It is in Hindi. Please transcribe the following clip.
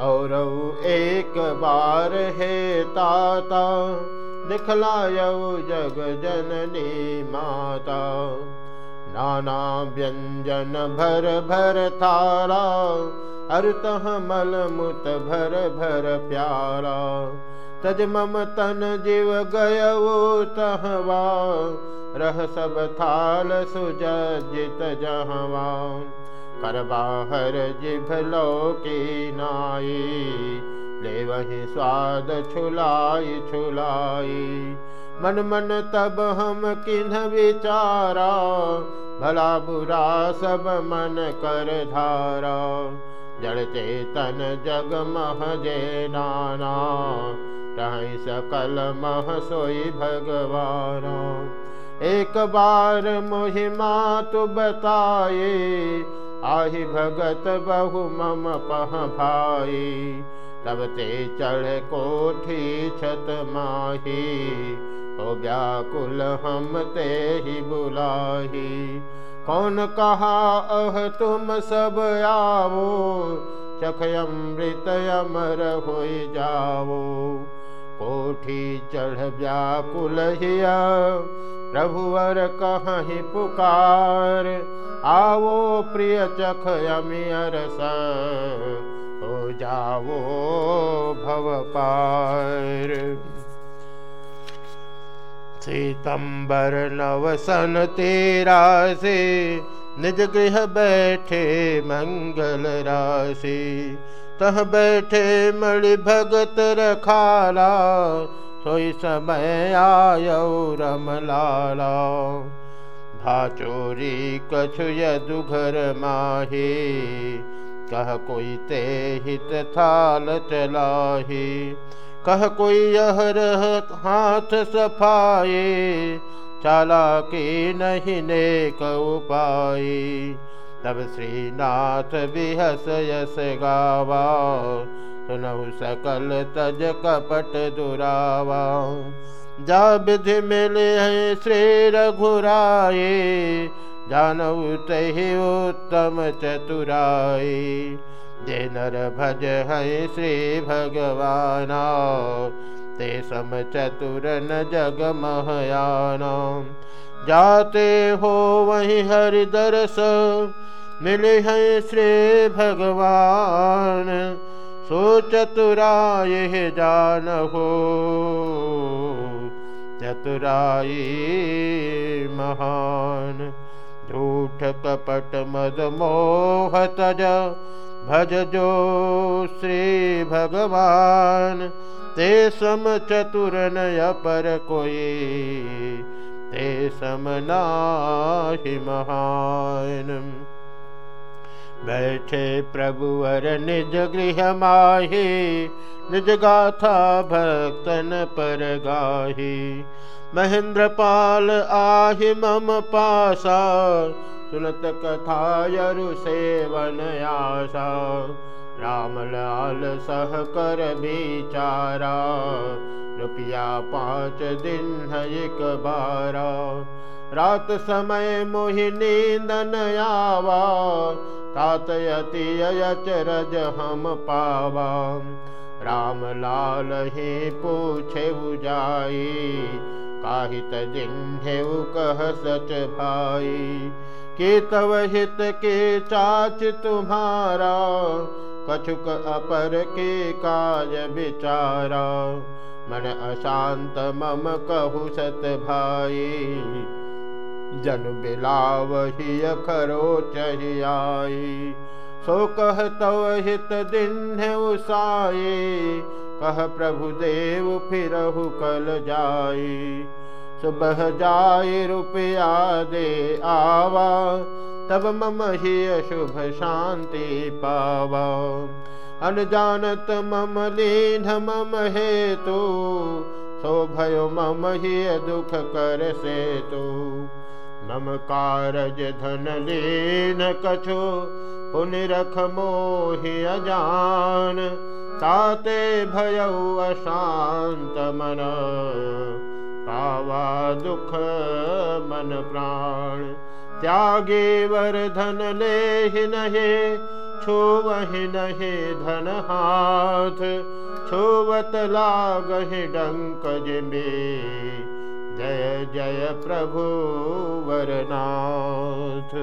और एक बार हे ताता दिखलायऊ जग जननी माता। नाना व्यंजन भर भर थारा अरुतः मल मुत भर भर प्यारा। तज मम तन जीव गय तहवा रह सब थाल सुजित जहवा करबाहर जिभ लो की नाई। ले वही स्वाद छुलाई छुलाई। मन मन तब हम किन्ह विचारा। भला बुरा सब मन कर धारा। जड़ चेतन जग मह जे नाना। रही सकल मह सोई भगवान। एक बार मोहिमा तु बताए आहि भगत बहु मम पह भाई। तब ते चढ़ कोठी छत माही। हो व्याकुल हम ते ही बुलाही। कौन कहा अह तुम सब आवो चख अमृत अमर हो जाओ कोठी चढ़ व्याकुल हिया। प्रभुवर कहीं पुकार। आवो प्रिय चख अमियर हो जाओ भव पार। सीतम्बर नवसन तेरा से, निज गृह बैठे मंगल राशि। तह बैठे मणि भगत रखाला, सोई समय आयो रम लाला भाचोरी कछु यदुघर माहे, कह कोई ते हित थाल चलाही। कह कोई यह रह हाथ सफाए चाला के नहीं ने उपाय तब श्रीनाथ बिहस यस गावा, सुनहु सकल तज कपट दुरावा। जा विधि मिले हैं श्री रघुराए जानऊ तही उत्तम चतुराई जे नर भज है श्री भगवाना ते सम चतुर न जग महयाना जाते हो वही हरिदरस, मिले हैं श्री भगवान। सो चतुराय जान हो चतुराई महान। झूठ कपट मद मोह तज भज जो श्री भगवान ते सम चतुर नय पर कोई, ते सम नाहि महान। बैठे प्रभुवर निज गृह माही, निज गाथा भक्तन पर गाही। महेंद्र पाल आहि मम पासा, सुनत कथा यरु सेवन आशा। राम लाल सह कर बिचारा, रुपया पाँच दिन एक बारा। रात समय मोहि नींदन आवा तातयति अचरज हम पावा राम लाल ही पूछे जाई काहित जिन्हे कह सच भाई। के तव हित के चाच तुम्हारा, कछुक अपर के काज बिचारा। मन अशांत मम कहु सत भाई। जन बिलावही खरो चहियाई। सो कह तव हित दिन उसाए कह प्रभु देव फिर कल जाई। सुबह जाय रुपया दे आवा। तब मम ही शुभ शांति पावा। अनजानत मम लीन मम हेतु। सो भयो मम ही दुख कर से तू मम कारज धन लीन कछो पुनि रख मोहि अजान, ताते भयउ अशांत मन, पावा दुख मन प्राण। त्यागे वर धन ले नहे, छुवहि नहीं धन हाथ, छुवत लागहि डंकज में जय जय प्रभु वरनाथ